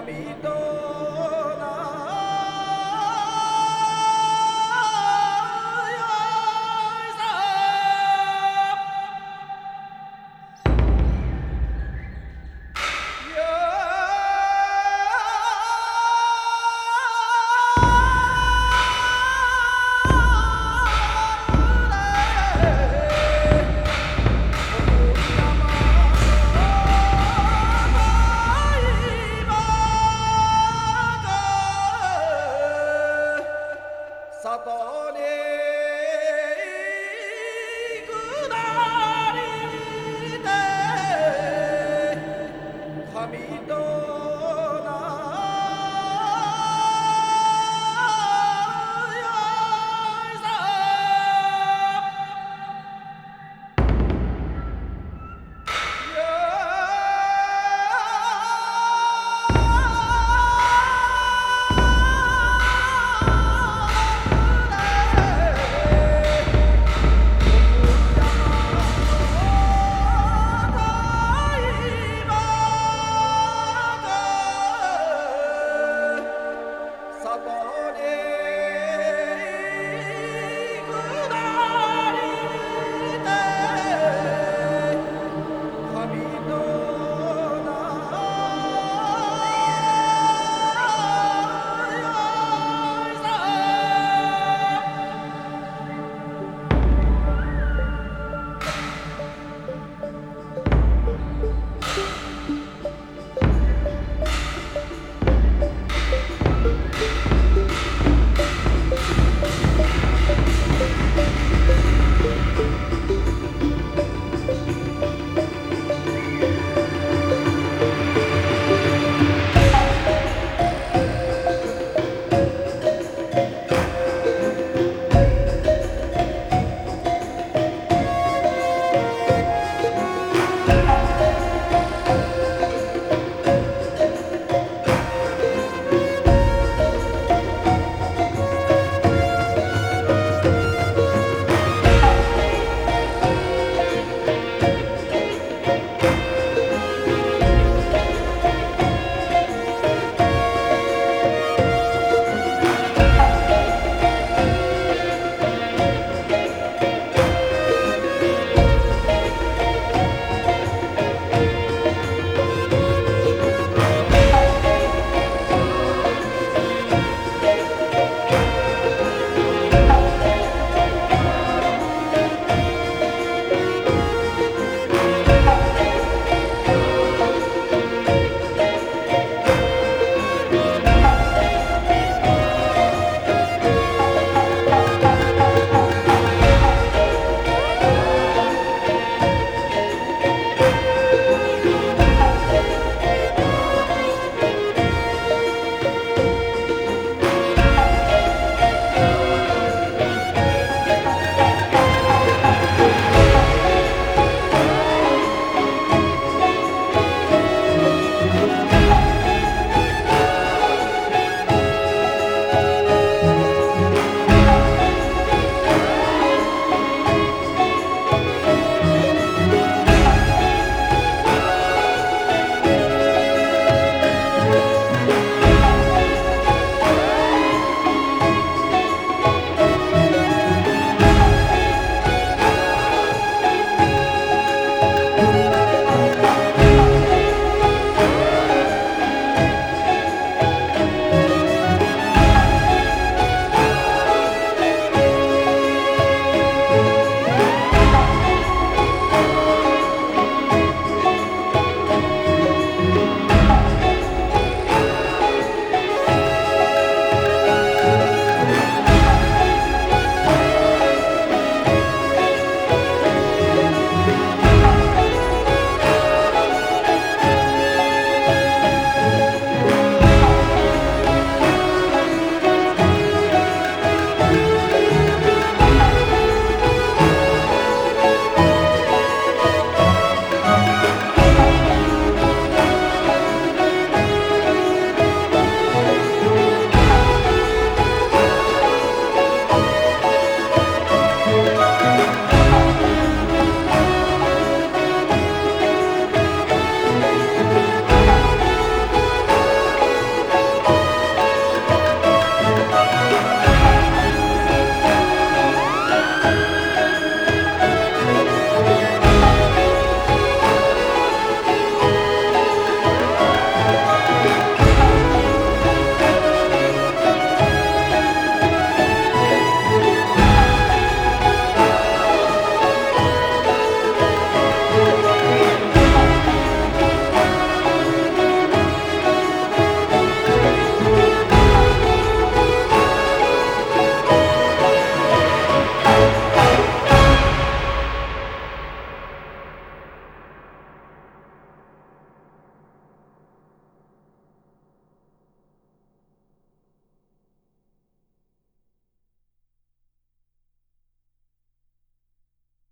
papito.